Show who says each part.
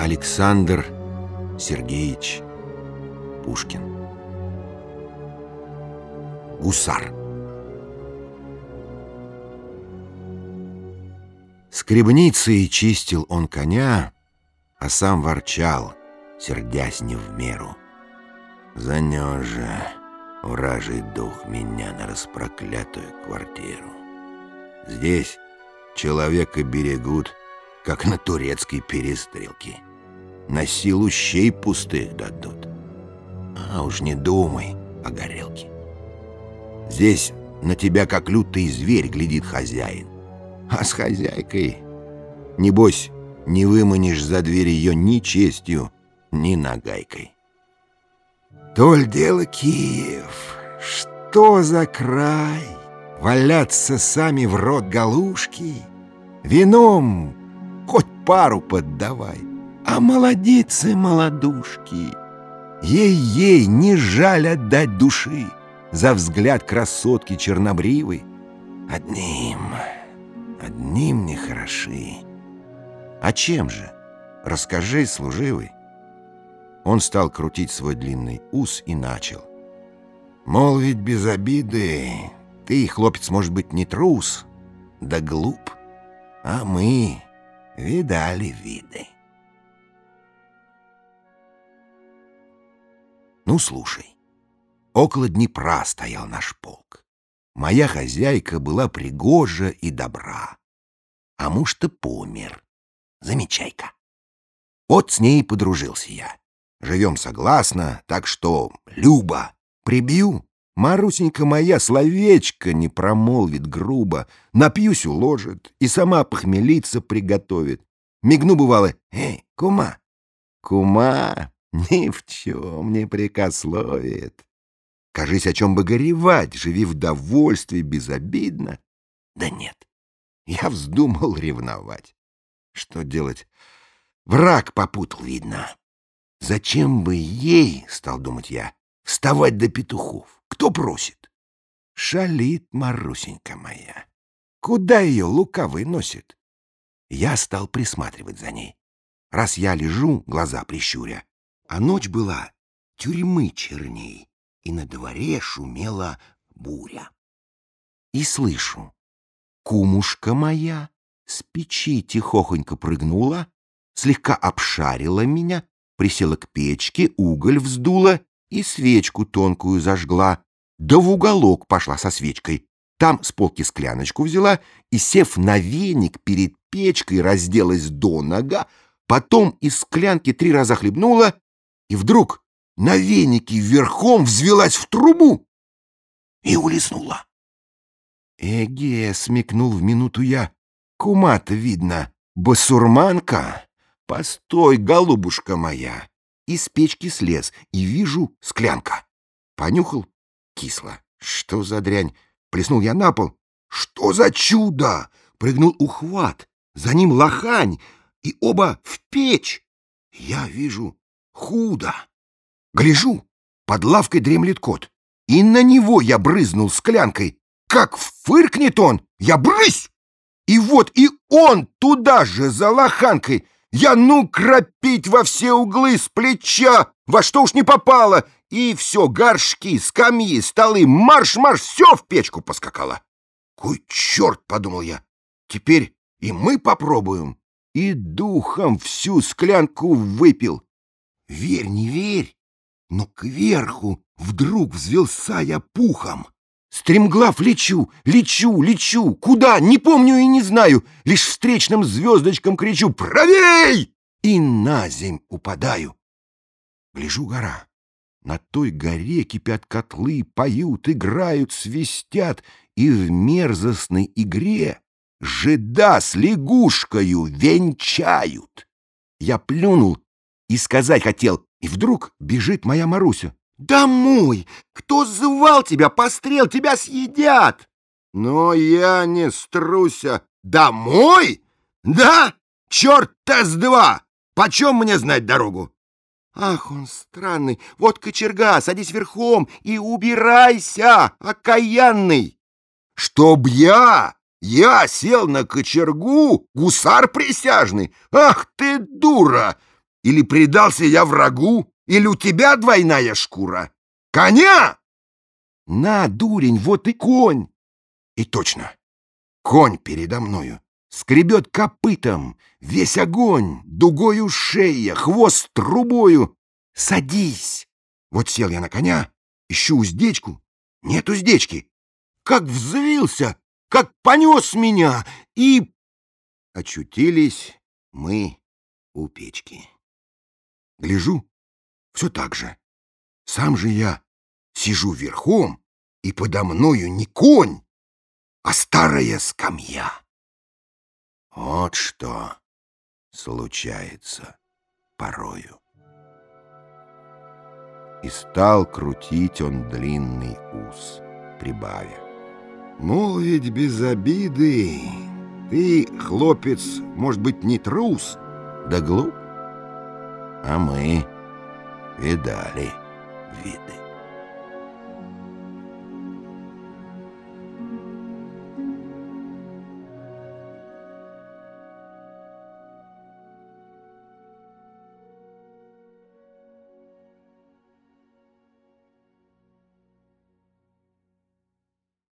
Speaker 1: Александр Сергеевич Пушкин Гусар Скребницей чистил он коня, а сам ворчал, сердясь не в меру. Занес же вражий дух меня на распроклятую квартиру. Здесь человека берегут, как на турецкой перестрелке. На силу щей пустых дадут. А уж не думай о горелке. Здесь на тебя, как лютый зверь, глядит хозяин. А с хозяйкой, небось, не выманишь за дверь ее ни честью, ни нагайкой. Толь дело Киев, что за край? Валяться сами в рот галушки, Вином хоть пару поддавай, А молодицы молодушки, Ей-ей не жаль отдать души За взгляд красотки чернобривой. Одним, одним не хороши. А чем же? Расскажи, служивый. Он стал крутить свой длинный ус и начал. Мол, ведь без обиды ты, хлопец, может быть, не трус, да глуп, а мы видали виды. Ну, слушай, около Днепра стоял наш полк. Моя хозяйка была пригожа и добра, а муж-то помер. Замечай-ка. Вот с ней подружился я. Живем согласно, так что, Люба, прибью. Марусенька моя словечко не промолвит грубо, напьюсь уложит и сама похмелиться приготовит. Мигну бывало, эй, кума, кума ни в чем не прикословит. Кажись, о чем бы горевать, живи в довольстве безобидно. Да нет, я вздумал ревновать. Что делать? Враг попутал, видно. Зачем бы ей, стал думать я, вставать до петухов? Кто просит? Шалит Марусенька моя. Куда ее лукавый носит? Я стал присматривать за ней. Раз я лежу, глаза прищуря, а ночь была тюрьмы черней, и на дворе шумела буря. И слышу, кумушка моя с печи тихохонько прыгнула, слегка обшарила меня, присела к печке, уголь вздула и свечку тонкую зажгла, да в уголок пошла со свечкой. Там с полки скляночку взяла и, сев на веник перед печкой, разделась до нога, потом из склянки три раза хлебнула, и вдруг на венике верхом взвелась в трубу и улеснула. Эге, смекнул в минуту я, кума-то видно, басурманка. «Постой, голубушка моя!» Из печки слез, и вижу склянка. Понюхал — кисло. Что за дрянь? Плеснул я на пол. Что за чудо? Прыгнул ухват. За ним лохань, и оба в печь. Я вижу худо. Гляжу, под лавкой дремлет кот. И на него я брызнул склянкой. Как фыркнет он, я брысь! И вот и он туда же за лоханкой — я ну кропить во все углы с плеча, во что уж не попало, и все, горшки, скамьи, столы, марш-марш, все в печку поскакало. Кой черт, подумал я, теперь и мы попробуем. И духом всю склянку выпил. Верь, не верь, но кверху вдруг взвелся я пухом. Стремглав лечу, лечу, лечу. Куда? Не помню и не знаю. Лишь встречным звездочкам кричу «Правей!» И на земь упадаю. Гляжу гора. На той горе кипят котлы, поют, играют, свистят, и в мерзостной игре жида с лягушкою венчают. Я плюнул и сказать хотел, и вдруг бежит моя Маруся. «Домой! Кто звал тебя? Пострел, тебя съедят!» «Но я не струся. Домой? Да? Черт-то с два! Почем мне знать дорогу?» «Ах, он странный! Вот кочерга, садись верхом и убирайся, окаянный!» «Чтоб я? Я сел на кочергу? Гусар присяжный? Ах ты дура! Или предался я врагу? Или у тебя двойная шкура? Коня! На, дурень, вот и конь. И точно, конь передо мною. Скребет копытом, весь огонь, дугою шея, хвост трубою. Садись! Вот сел я на коня, ищу уздечку. Нет уздечки. Как взвился, как понес меня, и... Очутились мы у печки. Гляжу, все так же. Сам же я сижу верхом, и подо мною не конь, а старая скамья. Вот что случается порою. И стал крутить он длинный ус, прибавя. Мол, ведь без обиды ты, хлопец, может быть, не трус, да глуп. А мы видали виды.